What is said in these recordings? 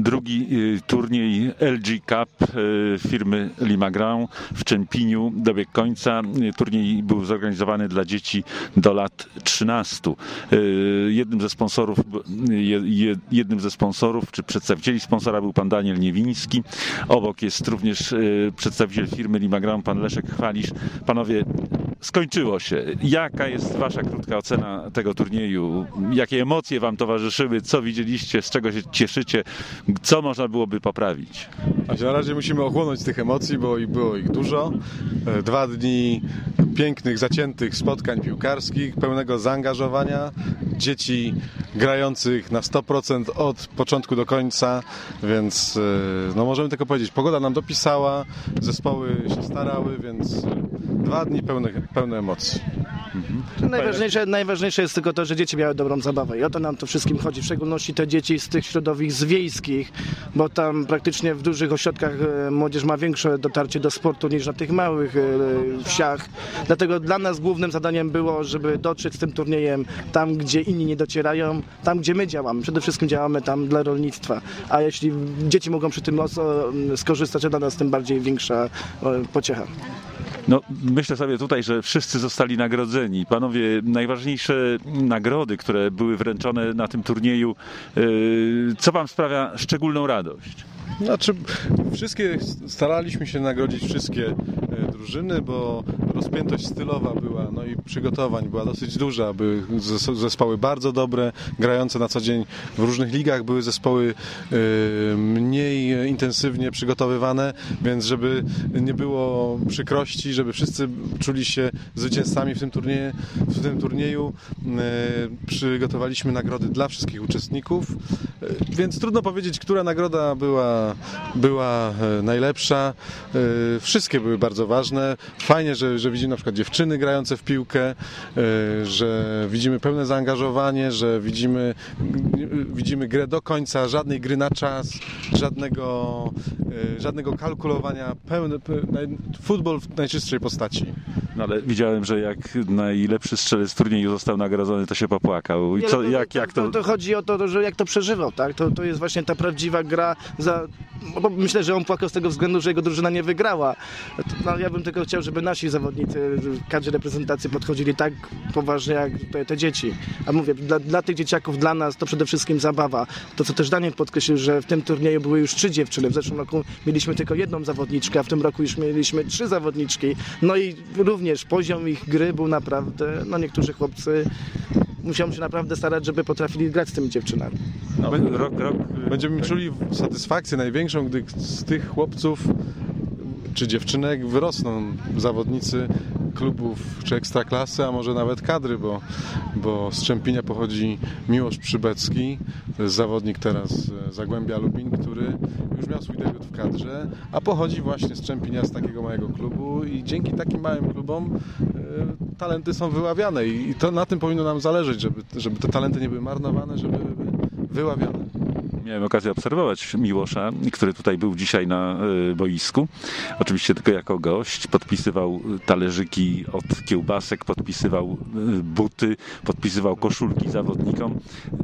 Drugi y, turniej LG Cup y, firmy Limagrand w Czempiniu dobiegł końca. Y, Turniej był zorganizowany dla dzieci do lat 13. Y, Jednym ze sponsorów, je- je- jednym ze sponsorów, czy przedstawicieli sponsora był pan Daniel Niewiński. Obok jest również przedstawiciel firmy Limagrand, pan Leszek Chwalisz. Panowie, skończyło się. Jaka jest wasza krótka ocena tego turnieju? Jakie emocje wam towarzyszyły? Co widzieliście? Z czego się cieszycie? Co można byłoby poprawić? Na razie musimy ochłonąć tych emocji, bo było ich dużo. E, Dwa dni pięknych, zaciętych spotkań piłkarskich, pełnego zaangażowania, dzieci grających na 100% od początku do końca, więc e, no możemy tylko powiedzieć, pogoda nam dopisała, zespoły się starały, więc dwa dni pełne, pełne emocji. Najważniejsze, najważniejsze jest tylko to, że dzieci miały dobrą zabawę i o to nam to wszystkim chodzi, w szczególności te dzieci z tych środowisk wiejskich, bo tam praktycznie w dużych ośrodkach e, młodzież ma większe dotarcie do sportu niż na tych małych e, wsiach. Dlatego dla nas głównym zadaniem było, żeby dotrzeć z tym turniejem tam, gdzie inni nie docierają, tam, gdzie my działamy. Przede wszystkim działamy tam dla rolnictwa, a jeśli dzieci mogą przy tym skorzystać, to dla nas tym bardziej większa e, pociecha. No, myślę sobie tutaj, że wszyscy zostali nagrodzeni. Panowie, najważniejsze nagrody, które były wręczone na tym turnieju, yy, co wam sprawia szczególną radość? Znaczy, wszystkie, staraliśmy się nagrodzić wszystkie drużyny, bo rozpiętość stylowa była, no i przygotowań była dosyć duża. Były zes- zespoły bardzo dobre, grające na co dzień w różnych ligach, były zespoły e, mniej intensywnie przygotowywane, więc żeby nie było przykrości, żeby wszyscy czuli się zwycięzcami w tym turnieju, w tym turnieju e, przygotowaliśmy nagrody dla wszystkich uczestników, e, więc trudno powiedzieć, która nagroda była, była e, najlepsza. Wszystkie były bardzo ważne. Fajnie, że, że widzimy na przykład dziewczyny grające w piłkę, e, że widzimy pełne zaangażowanie, że widzimy, widzimy grę do końca, żadnej gry na czas, żadnego, e, żadnego kalkulowania, pełny, futbol w najczystszej postaci. No, ale widziałem, że jak najlepszy strzelec turnieju został nagrodzony, to się popłakał. I Nie, co, no, jak, jak to... to, to chodzi o to, że jak to przeżywał, tak? To, to jest właśnie ta prawdziwa gra za... Bo myślę, że on płakał z tego względu, że jego drużyna nie wygrała. No, ja bym tylko chciał, żeby nasi zawodnicy w kadrze reprezentacji podchodzili tak poważnie jak te, te dzieci. A mówię, dla, dla tych dzieciaków, dla nas to przede wszystkim zabawa. To, co też Daniel podkreślił, że w tym turnieju były już trzy dziewczyny. W zeszłym roku mieliśmy tylko jedną zawodniczkę, a w tym roku już mieliśmy trzy zawodniczki. No i również poziom ich gry był naprawdę, no niektórzy chłopcy muszą się naprawdę starać, żeby potrafili grać z tymi dziewczynami. No, rok, rok, Będziemy czuli satysfakcję największą, gdy z tych chłopców czy dziewczynek wyrosną zawodnicy klubów czy ekstraklasy, a może nawet kadry, bo, bo z Czempinia pochodzi Miłosz Przybecki, zawodnik teraz e, Zagłębia Lubin, który już miał swój debiut w kadrze, a pochodzi właśnie z Czempinia, z takiego małego klubu i dzięki takim małym klubom e, talenty są wyławiane i to na tym powinno nam zależeć, żeby, żeby te talenty nie były marnowane, żeby były wyławiane. Miałem okazję obserwować Miłosza, który tutaj był dzisiaj na y, boisku. Oczywiście tylko jako gość. Podpisywał talerzyki od kiełbasek, podpisywał y, buty, podpisywał koszulki zawodnikom.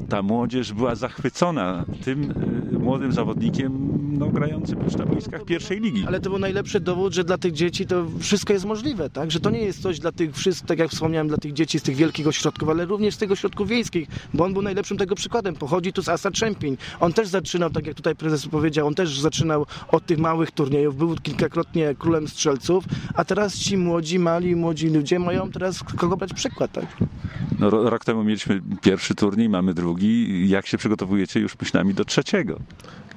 Ta młodzież była zachwycona tym y, młodym zawodnikiem no, grającym już na boiskach pierwszej ligi. Ale to był najlepszy dowód, że dla tych dzieci to wszystko jest możliwe, tak? Że to nie jest coś dla tych wszystkich, tak jak wspomniałem, dla tych dzieci z tych wielkich ośrodków, ale również z tych ośrodków wiejskich, bo on był najlepszym tego przykładem. Pochodzi tu z Asa Czempiń. On też zaczynał, tak jak tutaj prezes powiedział, on też zaczynał od tych małych turniejów, był kilkakrotnie królem strzelców, a teraz ci młodzi, mali, młodzi ludzie mają teraz kogo brać przykład, tak? No, ro- rok temu mieliśmy pierwszy turniej, mamy drugi. Jak się przygotowujecie już myślami do trzeciego?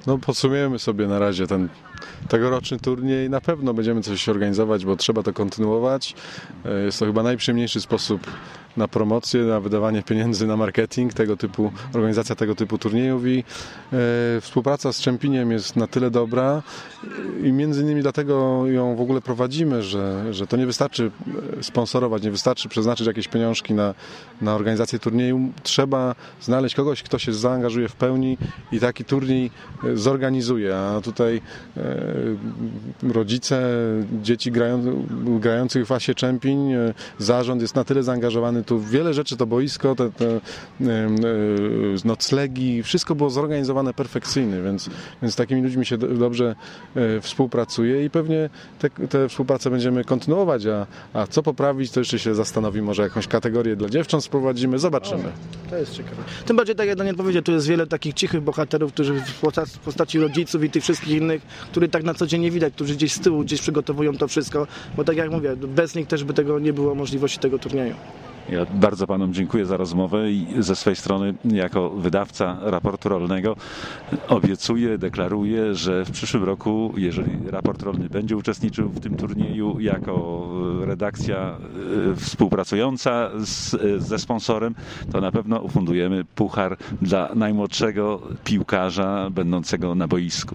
No podsumujemy sobie na razie ten tegoroczny turniej. Na pewno będziemy coś organizować, bo trzeba to kontynuować. E, Jest to chyba najprzyjemniejszy sposób na promocję, na wydawanie pieniędzy na marketing tego typu, organizacja tego typu turniejów i e, współpraca z Czempiniem jest na tyle dobra i między innymi dlatego ją w ogóle prowadzimy, że, że to nie wystarczy e, sponsorować, nie wystarczy przeznaczyć jakieś pieniążki na, na organizację turnieju. Trzeba znaleźć kogoś, kto się zaangażuje w pełni i taki turniej e, zorganizuje, a tutaj e, rodzice dzieci grają, grających w Asie Czempiń, e, zarząd jest na tyle zaangażowany tu wiele rzeczy, to boisko, te, te e, noclegi, wszystko było zorganizowane perfekcyjnie, więc, więc z takimi ludźmi się do, dobrze e, współpracuje i pewnie te, współpracę będziemy kontynuować, a, a co poprawić, to jeszcze się zastanowimy, może jakąś kategorię dla dziewcząt sprowadzimy, zobaczymy. To jest ciekawe. Tym bardziej, tak jak Daniel powiedział, tu jest wiele takich cichych bohaterów, którzy w postaci rodziców i tych wszystkich innych, których tak na co dzień nie widać, którzy gdzieś z tyłu, gdzieś przygotowują to wszystko, bo tak jak mówię, bez nich też by tego nie było możliwości tego turnieju. Ja bardzo panom dziękuję za rozmowę i ze swej strony jako wydawca raportu rolnego obiecuję, deklaruję, że w przyszłym roku, jeżeli raport rolny będzie uczestniczył w tym turnieju jako redakcja e, współpracująca z, e, ze sponsorem, to na pewno ufundujemy puchar dla najmłodszego piłkarza będącego na boisku.